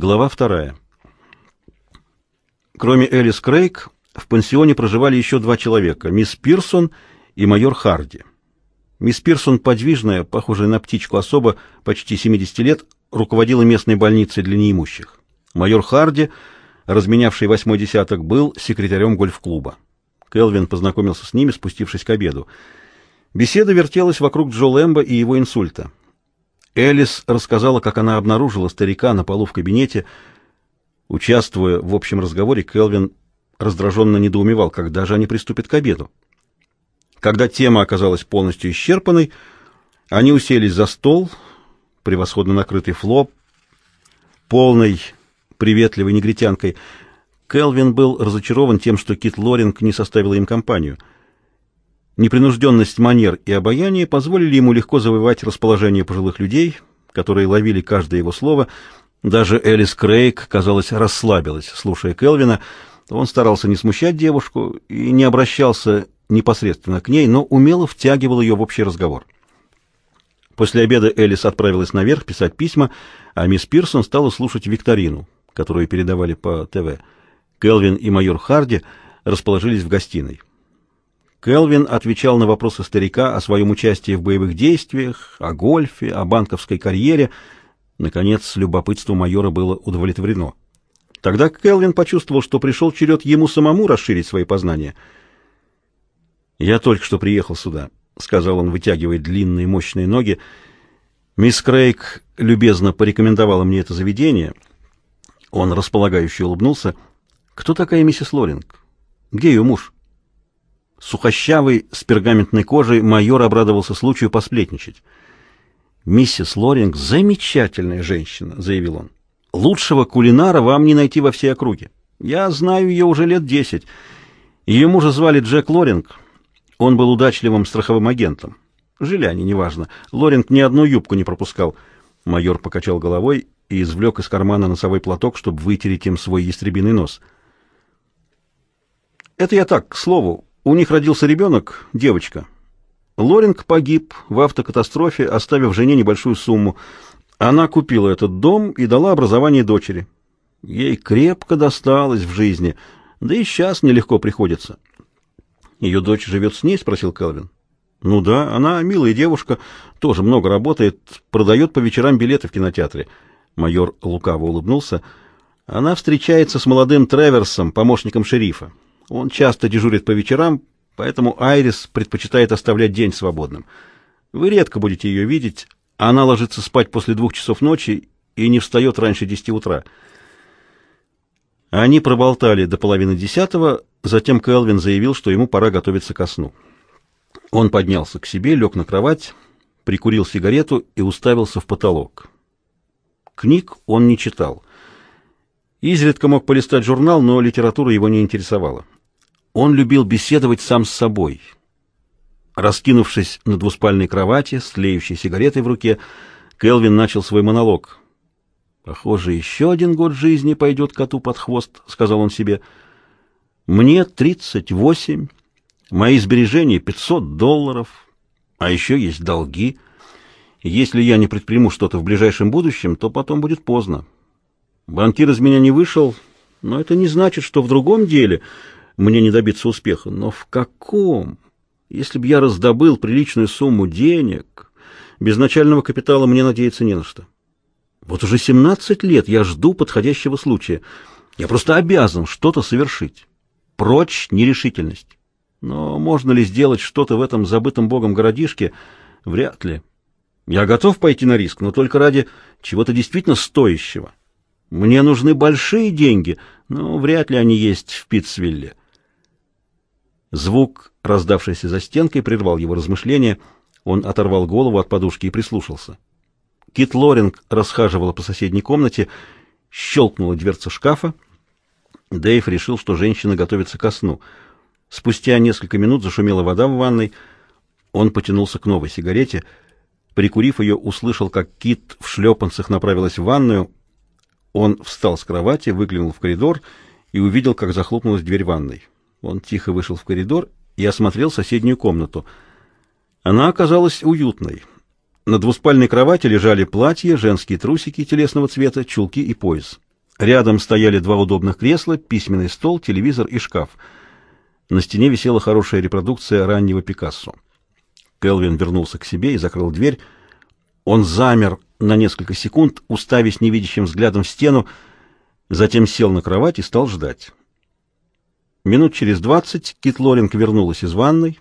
Глава вторая. Кроме Элис Крейг, в пансионе проживали еще два человека, мисс Пирсон и майор Харди. Мисс Пирсон, подвижная, похожая на птичку особо, почти 70 лет, руководила местной больницей для неимущих. Майор Харди, разменявший восьмой десяток, был секретарем гольф-клуба. Келвин познакомился с ними, спустившись к обеду. Беседа вертелась вокруг Джо Лэмбо и его инсульта. Элис рассказала, как она обнаружила старика на полу в кабинете. Участвуя в общем разговоре, Келвин раздраженно недоумевал, когда же они приступят к обеду. Когда тема оказалась полностью исчерпанной, они уселись за стол, превосходно накрытый флоп, полной приветливой негритянкой. Келвин был разочарован тем, что Кит Лоринг не составила им компанию — Непринужденность манер и обаяние позволили ему легко завоевать расположение пожилых людей, которые ловили каждое его слово. Даже Элис Крейг, казалось, расслабилась, слушая Келвина. Он старался не смущать девушку и не обращался непосредственно к ней, но умело втягивал ее в общий разговор. После обеда Элис отправилась наверх писать письма, а мисс Пирсон стала слушать викторину, которую передавали по ТВ. Келвин и майор Харди расположились в гостиной. Келвин отвечал на вопросы старика о своем участии в боевых действиях, о гольфе, о банковской карьере. Наконец, любопытство майора было удовлетворено. Тогда Келвин почувствовал, что пришел черед ему самому расширить свои познания. «Я только что приехал сюда», — сказал он, вытягивая длинные мощные ноги. «Мисс Крейг любезно порекомендовала мне это заведение». Он располагающе улыбнулся. «Кто такая миссис Лоринг? Где ее муж?» Сухощавый, с пергаментной кожей, майор обрадовался случаю посплетничать. «Миссис Лоринг — замечательная женщина», — заявил он. «Лучшего кулинара вам не найти во всей округе. Я знаю ее уже лет десять. Ее мужа звали Джек Лоринг. Он был удачливым страховым агентом. Жили они, неважно. Лоринг ни одну юбку не пропускал». Майор покачал головой и извлек из кармана носовой платок, чтобы вытереть им свой ястребиный нос. «Это я так, к слову. У них родился ребенок, девочка. Лоринг погиб в автокатастрофе, оставив жене небольшую сумму. Она купила этот дом и дала образование дочери. Ей крепко досталось в жизни, да и сейчас нелегко приходится. Ее дочь живет с ней, спросил Келвин. Ну да, она милая девушка, тоже много работает, продает по вечерам билеты в кинотеатре. Майор лукаво улыбнулся. Она встречается с молодым Треверсом, помощником шерифа. Он часто дежурит по вечерам, поэтому Айрис предпочитает оставлять день свободным. Вы редко будете ее видеть. Она ложится спать после двух часов ночи и не встает раньше десяти утра. Они проболтали до половины десятого, затем Келвин заявил, что ему пора готовиться ко сну. Он поднялся к себе, лег на кровать, прикурил сигарету и уставился в потолок. Книг он не читал. Изредка мог полистать журнал, но литература его не интересовала. Он любил беседовать сам с собой. Раскинувшись на двуспальной кровати, с тлеющей сигаретой в руке, Келвин начал свой монолог. «Похоже, еще один год жизни пойдет коту под хвост», — сказал он себе. «Мне тридцать восемь, мои сбережения пятьсот долларов, а еще есть долги. Если я не предприму что-то в ближайшем будущем, то потом будет поздно. Банкир из меня не вышел, но это не значит, что в другом деле мне не добиться успеха. Но в каком? Если бы я раздобыл приличную сумму денег, без начального капитала мне надеяться не на что. Вот уже 17 лет я жду подходящего случая. Я просто обязан что-то совершить. Прочь нерешительность. Но можно ли сделать что-то в этом забытом богом городишке? Вряд ли. Я готов пойти на риск, но только ради чего-то действительно стоящего. Мне нужны большие деньги, но вряд ли они есть в Питцвилле. Звук, раздавшийся за стенкой, прервал его размышления. Он оторвал голову от подушки и прислушался. Кит Лоринг расхаживала по соседней комнате, щелкнула дверца шкафа. Дэйв решил, что женщина готовится ко сну. Спустя несколько минут зашумела вода в ванной. Он потянулся к новой сигарете. Прикурив ее, услышал, как Кит в шлепанцах направилась в ванную. Он встал с кровати, выглянул в коридор и увидел, как захлопнулась дверь ванной. Он тихо вышел в коридор и осмотрел соседнюю комнату. Она оказалась уютной. На двуспальной кровати лежали платья, женские трусики телесного цвета, чулки и пояс. Рядом стояли два удобных кресла, письменный стол, телевизор и шкаф. На стене висела хорошая репродукция раннего Пикассо. Келвин вернулся к себе и закрыл дверь. Он замер на несколько секунд, уставясь невидящим взглядом в стену, затем сел на кровать и стал ждать. Минут через двадцать Кит Лоринг вернулась из ванной,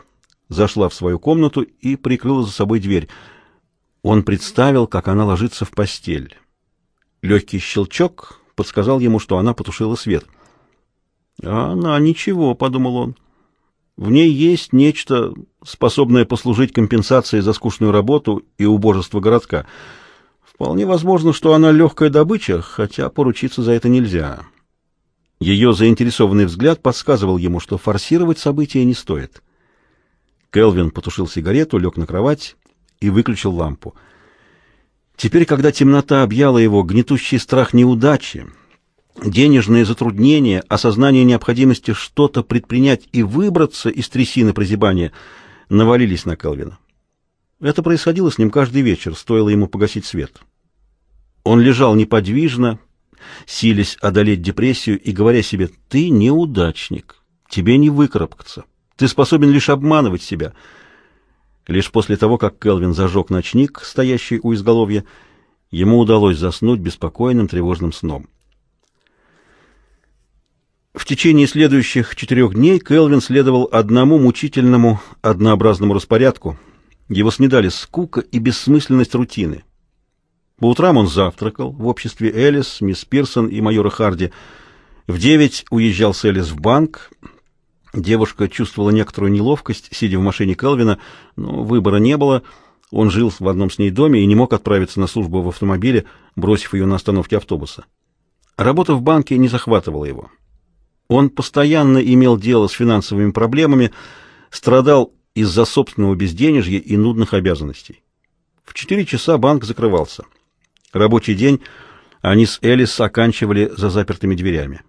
зашла в свою комнату и прикрыла за собой дверь. Он представил, как она ложится в постель. Легкий щелчок подсказал ему, что она потушила свет. «А она ничего», — подумал он. «В ней есть нечто, способное послужить компенсацией за скучную работу и убожество городка. Вполне возможно, что она легкая добыча, хотя поручиться за это нельзя». Ее заинтересованный взгляд подсказывал ему, что форсировать события не стоит. Келвин потушил сигарету, лег на кровать и выключил лампу. Теперь, когда темнота объяла его, гнетущий страх неудачи, денежные затруднения, осознание необходимости что-то предпринять и выбраться из трясины прозябания навалились на Келвина. Это происходило с ним каждый вечер, стоило ему погасить свет. Он лежал неподвижно, силясь одолеть депрессию и говоря себе «ты неудачник, тебе не выкарабкаться, ты способен лишь обманывать себя». Лишь после того, как Келвин зажег ночник, стоящий у изголовья, ему удалось заснуть беспокойным тревожным сном. В течение следующих четырех дней Келвин следовал одному мучительному, однообразному распорядку. Его снедали скука и бессмысленность рутины. По утрам он завтракал в обществе Элис, мисс Пирсон и майора Харди. В девять уезжал с Элис в банк, Девушка чувствовала некоторую неловкость, сидя в машине Келвина, но выбора не было. Он жил в одном с ней доме и не мог отправиться на службу в автомобиле, бросив ее на остановке автобуса. Работа в банке не захватывала его. Он постоянно имел дело с финансовыми проблемами, страдал из-за собственного безденежья и нудных обязанностей. В четыре часа банк закрывался. Рабочий день они с Элис оканчивали за запертыми дверями.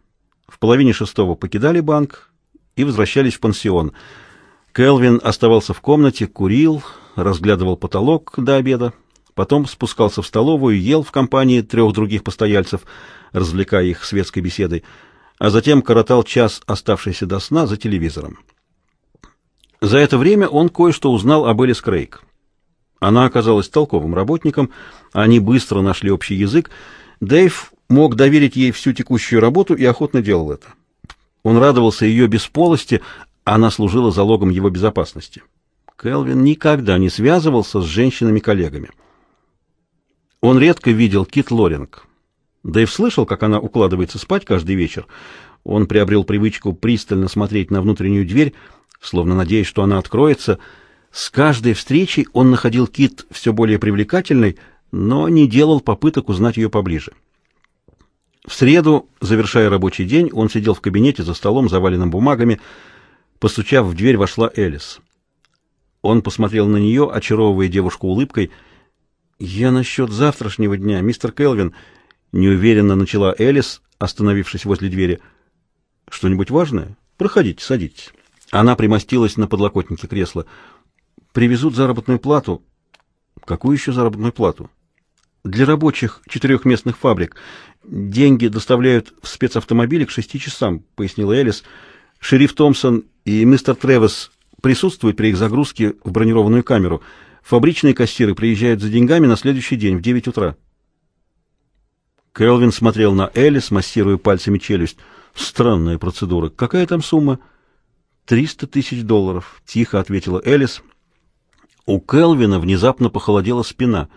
В половине шестого покидали банк, и возвращались в пансион. Келвин оставался в комнате, курил, разглядывал потолок до обеда, потом спускался в столовую, ел в компании трех других постояльцев, развлекая их светской беседой, а затем коротал час, оставшийся до сна, за телевизором. За это время он кое-что узнал об Элис Крейг. Она оказалась толковым работником, они быстро нашли общий язык. Дэйв мог доверить ей всю текущую работу и охотно делал это. Он радовался ее бесполости, она служила залогом его безопасности. Келвин никогда не связывался с женщинами-коллегами. Он редко видел Кит Лоринг. Дэйв слышал, как она укладывается спать каждый вечер. Он приобрел привычку пристально смотреть на внутреннюю дверь, словно надеясь, что она откроется. С каждой встречей он находил Кит все более привлекательной, но не делал попыток узнать ее поближе. В среду, завершая рабочий день, он сидел в кабинете за столом, заваленным бумагами. Постучав в дверь, вошла Элис. Он посмотрел на нее, очаровывая девушку улыбкой. «Я насчет завтрашнего дня, мистер Келвин», — неуверенно начала Элис, остановившись возле двери. «Что-нибудь важное? Проходите, садитесь». Она примостилась на подлокотнике кресла. «Привезут заработную плату». «Какую еще заработную плату?» «Для рабочих четырех местных фабрик. Деньги доставляют в спецавтомобиле к шести часам, пояснила Элис. Шериф Томпсон и мистер Тревес присутствуют при их загрузке в бронированную камеру. Фабричные кассиры приезжают за деньгами на следующий день в девять утра. Келвин смотрел на Элис, массируя пальцами челюсть. Странная процедура. Какая там сумма? «Триста тысяч долларов», — тихо ответила Элис. У Келвина внезапно похолодела спина.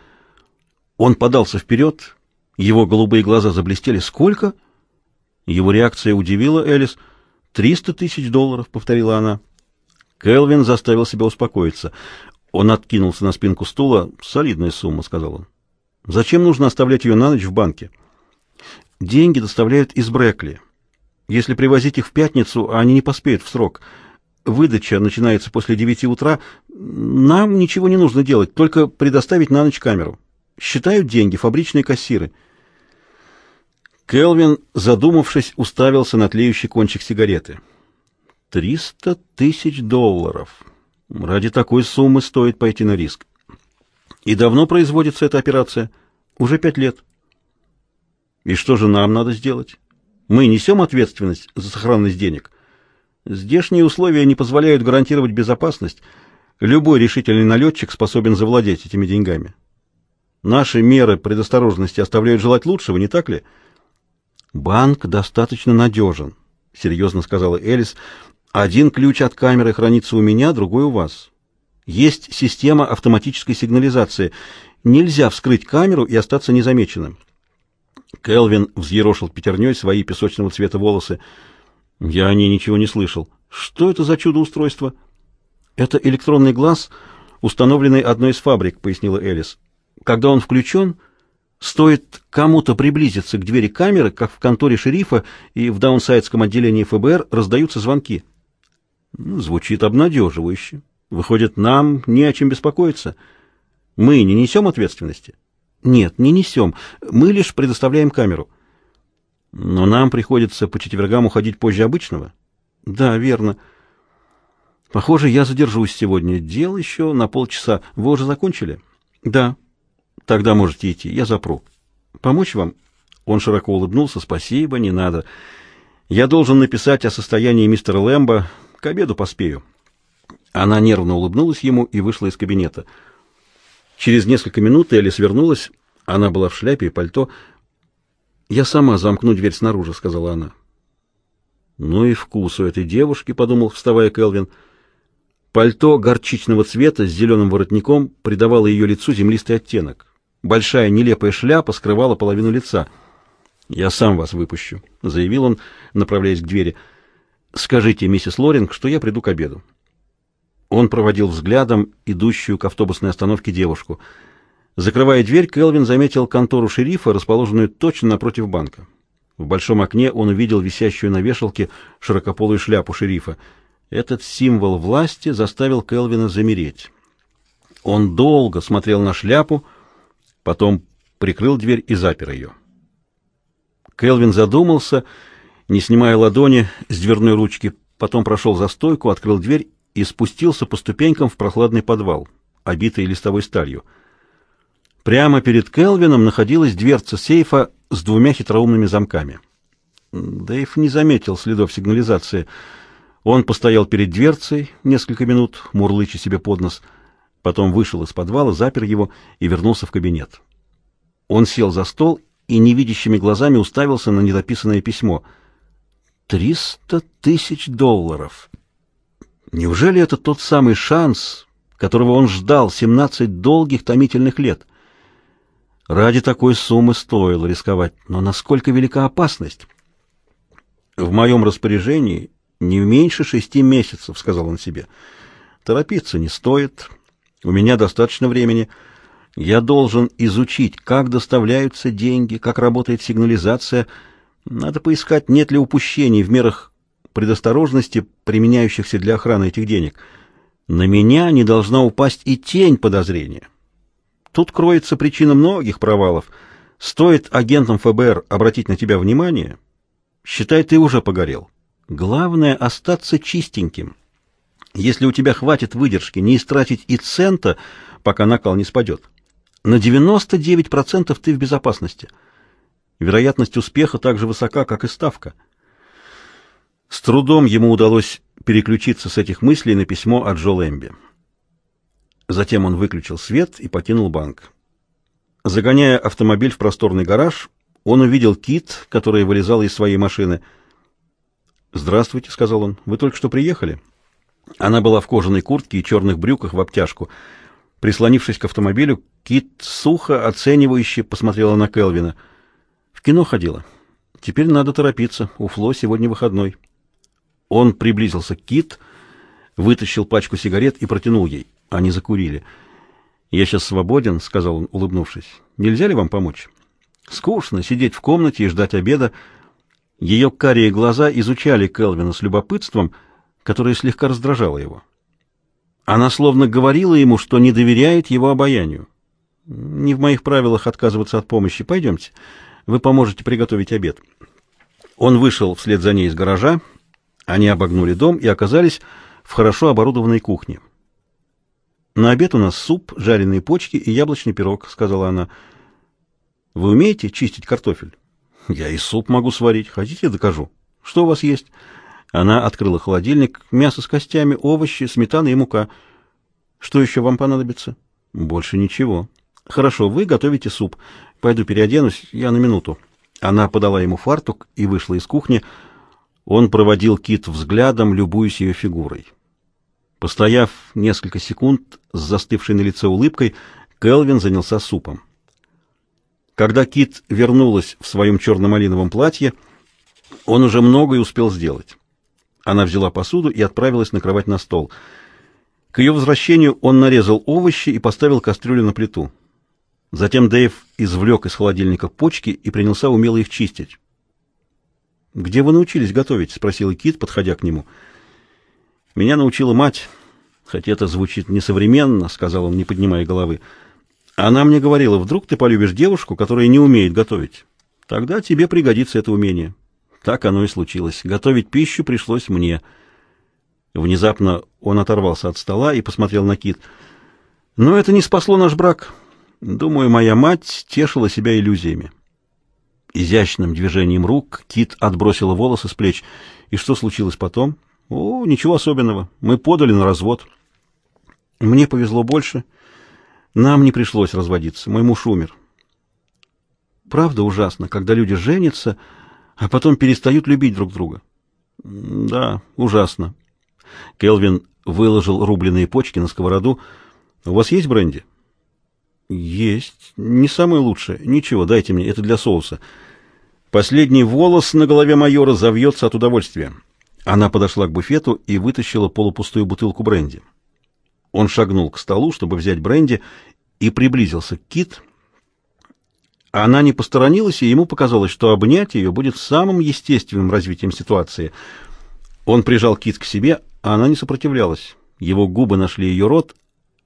Он подался вперед его голубые глаза заблестели. «Сколько?» Его реакция удивила Элис. «Триста тысяч долларов», — повторила она. Келвин заставил себя успокоиться. Он откинулся на спинку стула. «Солидная сумма», — сказал он. «Зачем нужно оставлять ее на ночь в банке?» «Деньги доставляют из Брекли. Если привозить их в пятницу, они не поспеют в срок. Выдача начинается после девяти утра. Нам ничего не нужно делать, только предоставить на ночь камеру. Считают деньги фабричные кассиры». Келвин, задумавшись, уставился на тлеющий кончик сигареты. «Триста тысяч долларов. Ради такой суммы стоит пойти на риск. И давно производится эта операция? Уже пять лет. И что же нам надо сделать? Мы несем ответственность за сохранность денег. Здешние условия не позволяют гарантировать безопасность. Любой решительный налетчик способен завладеть этими деньгами. Наши меры предосторожности оставляют желать лучшего, не так ли? Банк достаточно надежен, серьезно сказала Элис. Один ключ от камеры хранится у меня, другой у вас. Есть система автоматической сигнализации. Нельзя вскрыть камеру и остаться незамеченным. Келвин взъерошил пятерней свои песочного цвета волосы. Я о ней ничего не слышал. Что это за чудо-устройство? Это электронный глаз, установленный одной из фабрик, пояснила Элис. Когда он включен, стоит кому-то приблизиться к двери камеры, как в конторе шерифа и в даунсайдском отделении ФБР раздаются звонки. Ну, звучит обнадеживающе. Выходит, нам не о чем беспокоиться. Мы не несем ответственности? Нет, не несем. Мы лишь предоставляем камеру. Но нам приходится по четвергам уходить позже обычного? Да, верно. Похоже, я задержусь сегодня. Дел еще на полчаса. Вы уже закончили? Да. Тогда можете идти. Я запру. Помочь вам? Он широко улыбнулся. Спасибо, не надо. Я должен написать о состоянии мистера Лэмбо. К обеду поспею. Она нервно улыбнулась ему и вышла из кабинета. Через несколько минут Элис вернулась. Она была в шляпе и пальто. «Я сама замкну дверь снаружи», — сказала она. «Ну и вкус у этой девушки», — подумал, вставая Келвин. Пальто горчичного цвета с зеленым воротником придавало ее лицу землистый оттенок. Большая нелепая шляпа скрывала половину лица. «Я сам вас выпущу», — заявил он, направляясь к двери. «Скажите, миссис Лоринг, что я приду к обеду». Он проводил взглядом идущую к автобусной остановке девушку. Закрывая дверь, Келвин заметил контору шерифа, расположенную точно напротив банка. В большом окне он увидел висящую на вешалке широкополую шляпу шерифа. Этот символ власти заставил Келвина замереть. Он долго смотрел на шляпу, потом прикрыл дверь и запер ее. Келвин задумался, не снимая ладони с дверной ручки, потом прошел за стойку, открыл дверь и спустился по ступенькам в прохладный подвал, обитый листовой сталью. Прямо перед Келвином находилась дверца сейфа с двумя хитроумными замками. Дэйв не заметил следов сигнализации. Он постоял перед дверцей несколько минут, мурлыча себе под нос, потом вышел из подвала, запер его и вернулся в кабинет. Он сел за стол и невидящими глазами уставился на недописанное письмо. «Триста тысяч долларов!» Неужели это тот самый шанс, которого он ждал 17 долгих томительных лет? Ради такой суммы стоило рисковать, но насколько велика опасность? В моем распоряжении не меньше шести месяцев, сказал он себе. Торопиться не стоит. У меня достаточно времени. Я должен изучить, как доставляются деньги, как работает сигнализация. Надо поискать, нет ли упущений в мерах предосторожности, применяющихся для охраны этих денег. На меня не должна упасть и тень подозрения. Тут кроется причина многих провалов. Стоит агентам ФБР обратить на тебя внимание, считай, ты уже погорел. Главное — остаться чистеньким. Если у тебя хватит выдержки, не истратить и цента, пока накал не спадет. На 99% ты в безопасности. Вероятность успеха так же высока, как и ставка — с трудом ему удалось переключиться с этих мыслей на письмо от Джо Лэмби. Затем он выключил свет и покинул банк. Загоняя автомобиль в просторный гараж, он увидел Кит, которая вылезала из своей машины. «Здравствуйте», — сказал он, — «вы только что приехали?» Она была в кожаной куртке и черных брюках в обтяжку. Прислонившись к автомобилю, Кит сухо, оценивающе посмотрела на Келвина. «В кино ходила. Теперь надо торопиться. У Фло сегодня выходной». Он приблизился к Кит, вытащил пачку сигарет и протянул ей. Они закурили. «Я сейчас свободен», — сказал он, улыбнувшись. «Нельзя ли вам помочь?» «Скучно сидеть в комнате и ждать обеда». Ее карие глаза изучали Келвина с любопытством, которое слегка раздражало его. Она словно говорила ему, что не доверяет его обаянию. «Не в моих правилах отказываться от помощи. Пойдемте. Вы поможете приготовить обед». Он вышел вслед за ней из гаража, они обогнули дом и оказались в хорошо оборудованной кухне. «На обед у нас суп, жареные почки и яблочный пирог», — сказала она. «Вы умеете чистить картофель?» Я и суп могу сварить. Хотите, докажу? Что у вас есть? Она открыла холодильник. Мясо с костями, овощи, сметана и мука. Что еще вам понадобится? Больше ничего. Хорошо, вы готовите суп. Пойду переоденусь, я на минуту. Она подала ему фартук и вышла из кухни. Он проводил Кит взглядом, любуясь ее фигурой. Постояв несколько секунд с застывшей на лице улыбкой, Келвин занялся супом. Когда Кит вернулась в своем черно-малиновом платье, он уже многое успел сделать. Она взяла посуду и отправилась накрывать на стол. К ее возвращению он нарезал овощи и поставил кастрюлю на плиту. Затем Дэйв извлек из холодильника почки и принялся умело их чистить. «Где вы научились готовить?» — спросил Кит, подходя к нему. «Меня научила мать, хотя это звучит несовременно», — сказал он, не поднимая головы. «Она мне говорила, вдруг ты полюбишь девушку, которая не умеет готовить. Тогда тебе пригодится это умение». Так оно и случилось. Готовить пищу пришлось мне. Внезапно он оторвался от стола и посмотрел на Кит. «Но это не спасло наш брак. Думаю, моя мать тешила себя иллюзиями. Изящным движением рук Кит отбросила волосы с плеч. И что случилось потом? О, ничего особенного. Мы подали на развод. Мне повезло больше. Нам не пришлось разводиться. Мой муж умер. Правда ужасно, когда люди женятся, а потом перестают любить друг друга. Да, ужасно. Келвин выложил рубленые почки на сковороду. У вас есть бренди? Есть. Не самое лучшее. Ничего, дайте мне, это для соуса. Последний волос на голове майора завьется от удовольствия. Она подошла к буфету и вытащила полупустую бутылку бренди. Он шагнул к столу, чтобы взять бренди, и приблизился к Кит. Она не посторонилась, и ему показалось, что обнять ее будет самым естественным развитием ситуации. Он прижал Кит к себе, а она не сопротивлялась. Его губы нашли ее рот,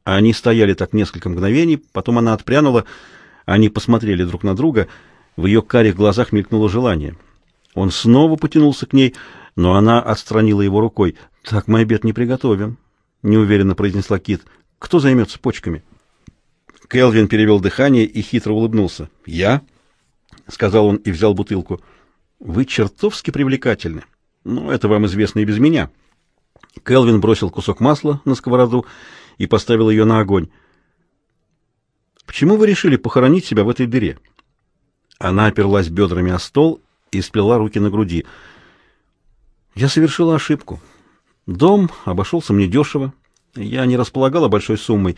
они стояли так несколько мгновений, потом она отпрянула, они посмотрели друг на друга, в ее карих глазах мелькнуло желание. Он снова потянулся к ней, но она отстранила его рукой. «Так мы обед не приготовим», — неуверенно произнесла Кит. «Кто займется почками?» Келвин перевел дыхание и хитро улыбнулся. «Я?» — сказал он и взял бутылку. «Вы чертовски привлекательны. Ну, это вам известно и без меня». Келвин бросил кусок масла на сковороду и поставил ее на огонь. «Почему вы решили похоронить себя в этой дыре?» Она оперлась бедрами о стол и сплела руки на груди. «Я совершила ошибку. Дом обошелся мне дешево. Я не располагала большой суммой.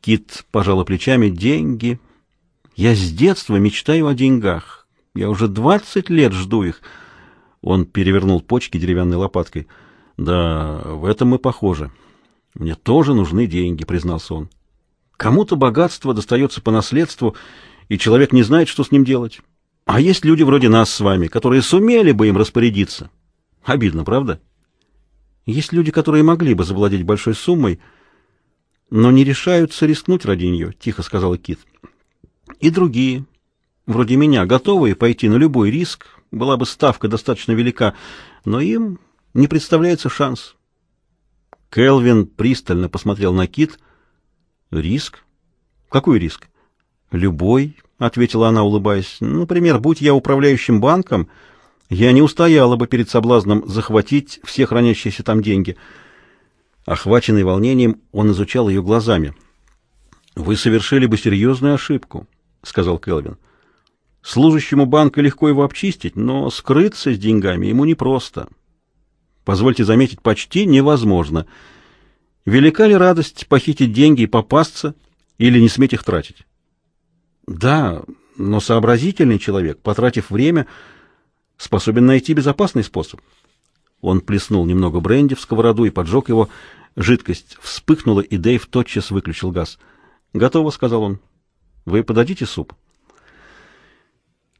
Кит пожала плечами. Деньги. Я с детства мечтаю о деньгах. Я уже двадцать лет жду их». Он перевернул почки деревянной лопаткой. «Да, в этом мы похожи». Мне тоже нужны деньги, признался он. Кому-то богатство достается по наследству, и человек не знает, что с ним делать. А есть люди вроде нас с вами, которые сумели бы им распорядиться. Обидно, правда? Есть люди, которые могли бы завладеть большой суммой, но не решаются рискнуть ради нее, тихо сказала Кит. И другие, вроде меня, готовые пойти на любой риск, была бы ставка достаточно велика, но им не представляется шанс. Келвин пристально посмотрел на Кит. «Риск? Какой риск?» «Любой», — ответила она, улыбаясь. «Например, будь я управляющим банком, я не устояла бы перед соблазном захватить все хранящиеся там деньги». Охваченный волнением, он изучал ее глазами. «Вы совершили бы серьезную ошибку», — сказал Келвин. «Служащему банка легко его обчистить, но скрыться с деньгами ему непросто позвольте заметить, почти невозможно. Велика ли радость похитить деньги и попасться, или не сметь их тратить? Да, но сообразительный человек, потратив время, способен найти безопасный способ. Он плеснул немного бренди в сковороду и поджег его. Жидкость вспыхнула, и Дэйв тотчас выключил газ. «Готово», — сказал он. «Вы подадите суп?»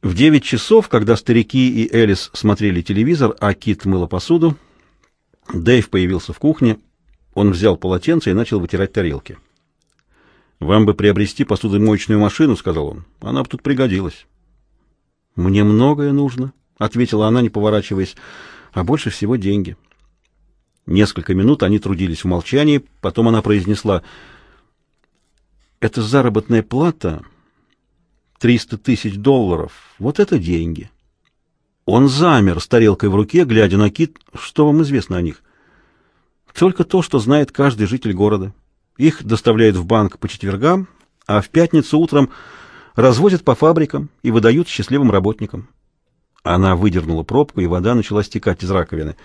В девять часов, когда старики и Элис смотрели телевизор, а Кит мыла посуду, Дэйв появился в кухне. Он взял полотенце и начал вытирать тарелки. «Вам бы приобрести посудомоечную машину», — сказал он. «Она бы тут пригодилась». «Мне многое нужно», — ответила она, не поворачиваясь, — «а больше всего деньги». Несколько минут они трудились в молчании, потом она произнесла, «Это заработная плата, триста тысяч долларов, вот это деньги». Он замер с тарелкой в руке, глядя на Кит. Что вам известно о них? Только то, что знает каждый житель города. Их доставляют в банк по четвергам, а в пятницу утром развозят по фабрикам и выдают счастливым работникам. Она выдернула пробку, и вода начала стекать из раковины.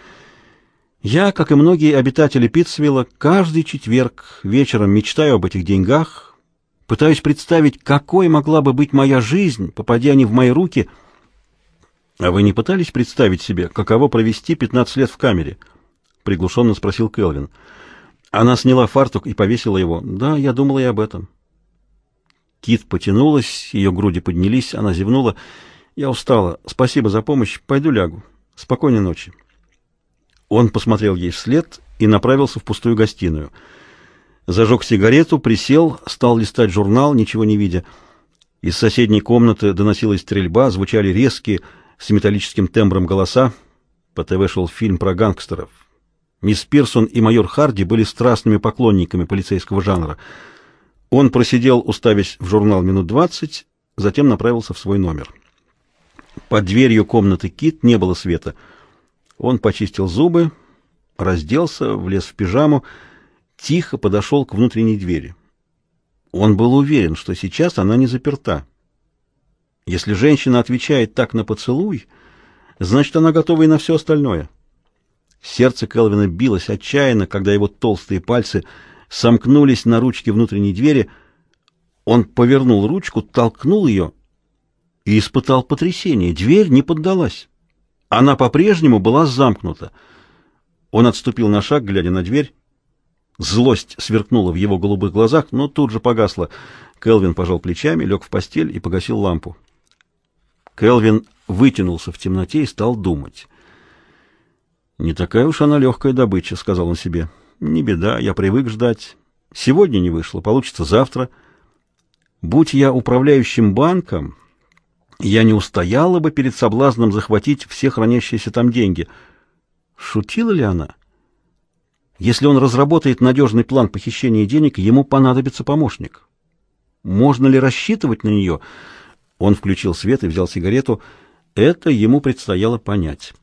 Я, как и многие обитатели Питцвилла, каждый четверг вечером мечтаю об этих деньгах, пытаюсь представить, какой могла бы быть моя жизнь, попадя они в мои руки. А вы не пытались представить себе, каково провести 15 лет в камере? приглушенно спросил Келвин. Она сняла фартук и повесила его. Да, я думала и об этом. Кит потянулась, ее груди поднялись, она зевнула. Я устала. Спасибо за помощь. Пойду лягу. Спокойной ночи. Он посмотрел ей вслед и направился в пустую гостиную. Зажег сигарету, присел, стал листать журнал, ничего не видя. Из соседней комнаты доносилась стрельба, звучали резкие, с металлическим тембром голоса. По ТВ шел фильм про гангстеров. Мисс Пирсон и майор Харди были страстными поклонниками полицейского жанра. Он просидел, уставясь в журнал минут двадцать, затем направился в свой номер. Под дверью комнаты Кит не было света. Он почистил зубы, разделся, влез в пижаму, тихо подошел к внутренней двери. Он был уверен, что сейчас она не заперта. Если женщина отвечает так на поцелуй, значит, она готова и на все остальное. Сердце Келвина билось отчаянно, когда его толстые пальцы сомкнулись на ручке внутренней двери. Он повернул ручку, толкнул ее и испытал потрясение. Дверь не поддалась. Она по-прежнему была замкнута. Он отступил на шаг, глядя на дверь. Злость сверкнула в его голубых глазах, но тут же погасла. Келвин пожал плечами, лег в постель и погасил лампу. Келвин вытянулся в темноте и стал думать. «Не такая уж она легкая добыча», — сказал он себе. «Не беда, я привык ждать. Сегодня не вышло, получится завтра. Будь я управляющим банком, я не устояла бы перед соблазном захватить все хранящиеся там деньги. Шутила ли она? Если он разработает надежный план похищения денег, ему понадобится помощник. Можно ли рассчитывать на нее? Он включил свет и взял сигарету. Это ему предстояло понять.